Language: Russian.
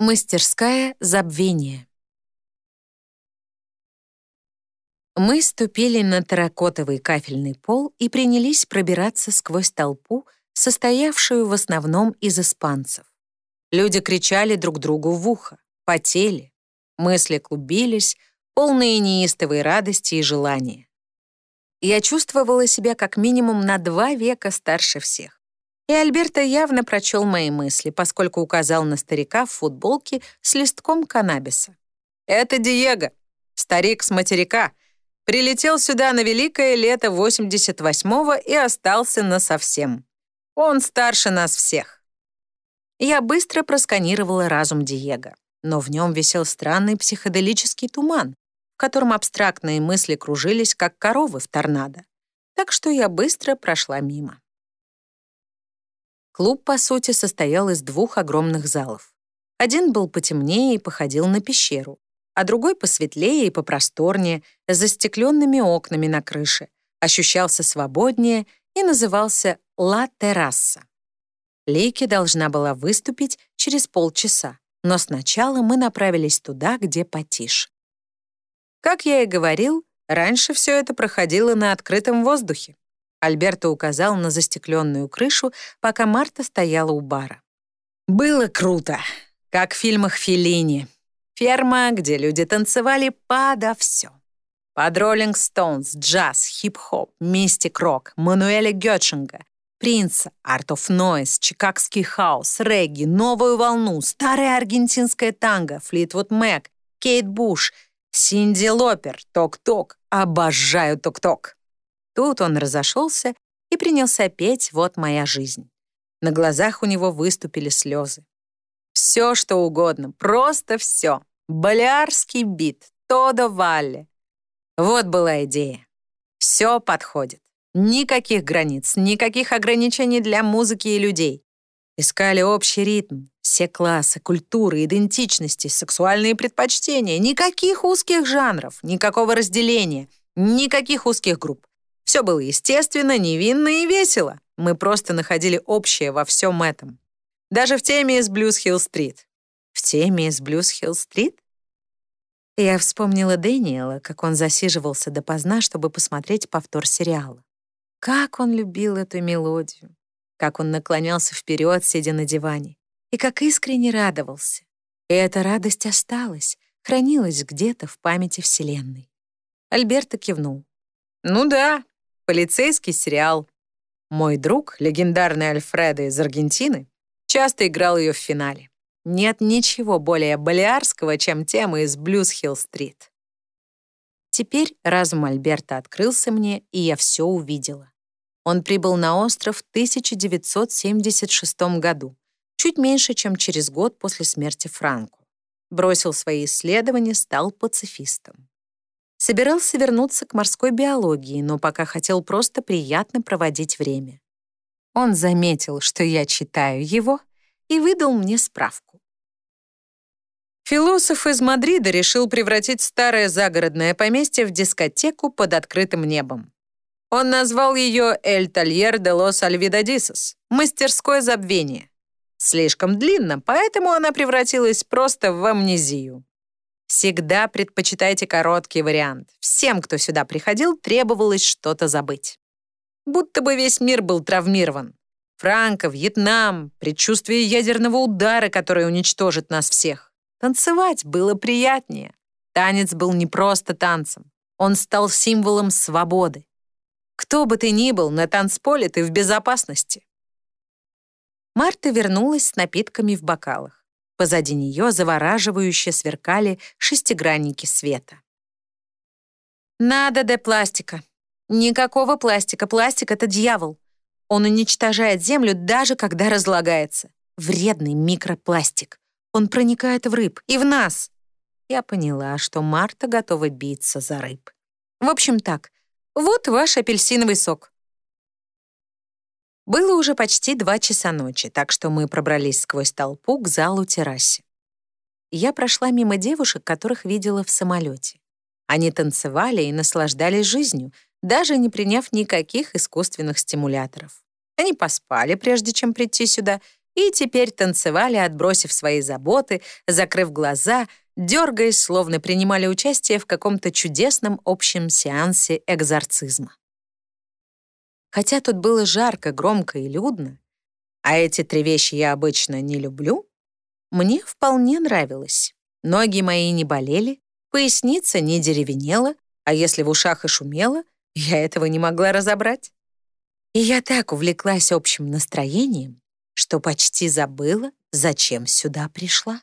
Мастерская забвения. Мы ступили на терракотовый кафельный пол и принялись пробираться сквозь толпу, состоявшую в основном из испанцев. Люди кричали друг другу в ухо, потели, мысли клубились, полные неистовой радости и желания. Я чувствовала себя как минимум на два века старше всех. И Альберто явно прочел мои мысли, поскольку указал на старика в футболке с листком каннабиса. «Это Диего, старик с материка. Прилетел сюда на великое лето 88-го и остался насовсем. Он старше нас всех». Я быстро просканировала разум Диего, но в нем висел странный психоделический туман, в котором абстрактные мысли кружились, как коровы в торнадо. Так что я быстро прошла мимо. Клуб, по сути, состоял из двух огромных залов. Один был потемнее и походил на пещеру, а другой посветлее и попросторнее, с застекленными окнами на крыше, ощущался свободнее и назывался «Ла Терраса». Лейки должна была выступить через полчаса, но сначала мы направились туда, где потише. Как я и говорил, раньше все это проходило на открытом воздухе. Альберто указал на застекленную крышу, пока Марта стояла у бара. «Было круто, как в фильмах Феллини. Ферма, где люди танцевали подо все. Под Роллинг Стоунс, джаз, хип-хоп, мистик-рок, Мануэля Гёттшинга, Принца, Art of Noise, чикагский хаус, регги, новую волну, старое аргентинское танго, Флитвуд Мэк, Кейт Буш, Синди Лопер, Ток-Ток. Обожаю Ток-Ток. Тут он разошелся и принялся петь «Вот моя жизнь». На глазах у него выступили слезы. Все, что угодно, просто все. Балиарский бит, Тодо Валли. Вот была идея. Все подходит. Никаких границ, никаких ограничений для музыки и людей. Искали общий ритм, все классы, культуры, идентичности, сексуальные предпочтения, никаких узких жанров, никакого разделения, никаких узких групп. Все было естественно, невинно и весело. Мы просто находили общее во всем этом. Даже в теме из Блюз-Хилл-стрит. В теме из Блюз-Хилл-стрит? Я вспомнила Дэниела, как он засиживался допоздна, чтобы посмотреть повтор сериала. Как он любил эту мелодию. Как он наклонялся вперед, сидя на диване. И как искренне радовался. И эта радость осталась, хранилась где-то в памяти Вселенной. Альберто кивнул. «Ну да, полицейский сериал. Мой друг, легендарный Альфредо из Аргентины, часто играл ее в финале. Нет ничего более балиарского, чем тема из Блюз-Хилл-стрит. Теперь разум Альберта открылся мне, и я все увидела. Он прибыл на остров в 1976 году, чуть меньше, чем через год после смерти Франко. Бросил свои исследования, стал пацифистом. Собирался вернуться к морской биологии, но пока хотел просто приятно проводить время. Он заметил, что я читаю его, и выдал мне справку. Философ из Мадрида решил превратить старое загородное поместье в дискотеку под открытым небом. Он назвал ее «Эль Тальер де лос Альвидадисос» — «Мастерское забвение». Слишком длинно, поэтому она превратилась просто в амнезию. Всегда предпочитайте короткий вариант. Всем, кто сюда приходил, требовалось что-то забыть. Будто бы весь мир был травмирован. Франко, Вьетнам, предчувствие ядерного удара, который уничтожит нас всех. Танцевать было приятнее. Танец был не просто танцем. Он стал символом свободы. Кто бы ты ни был, на танцполе ты в безопасности. Марта вернулась с напитками в бокалах. Позади нее завораживающе сверкали шестигранники света. «Надо де пластика. Никакого пластика. Пластик — это дьявол. Он уничтожает Землю даже когда разлагается. Вредный микропластик. Он проникает в рыб и в нас». Я поняла, что Марта готова биться за рыб. В общем так, вот ваш апельсиновый сок. Было уже почти два часа ночи, так что мы пробрались сквозь толпу к залу-террасе. Я прошла мимо девушек, которых видела в самолете. Они танцевали и наслаждались жизнью, даже не приняв никаких искусственных стимуляторов. Они поспали, прежде чем прийти сюда, и теперь танцевали, отбросив свои заботы, закрыв глаза, дергаясь, словно принимали участие в каком-то чудесном общем сеансе экзорцизма. Хотя тут было жарко, громко и людно, а эти три вещи я обычно не люблю, мне вполне нравилось. Ноги мои не болели, поясница не деревенела, а если в ушах и шумело, я этого не могла разобрать. И я так увлеклась общим настроением, что почти забыла, зачем сюда пришла.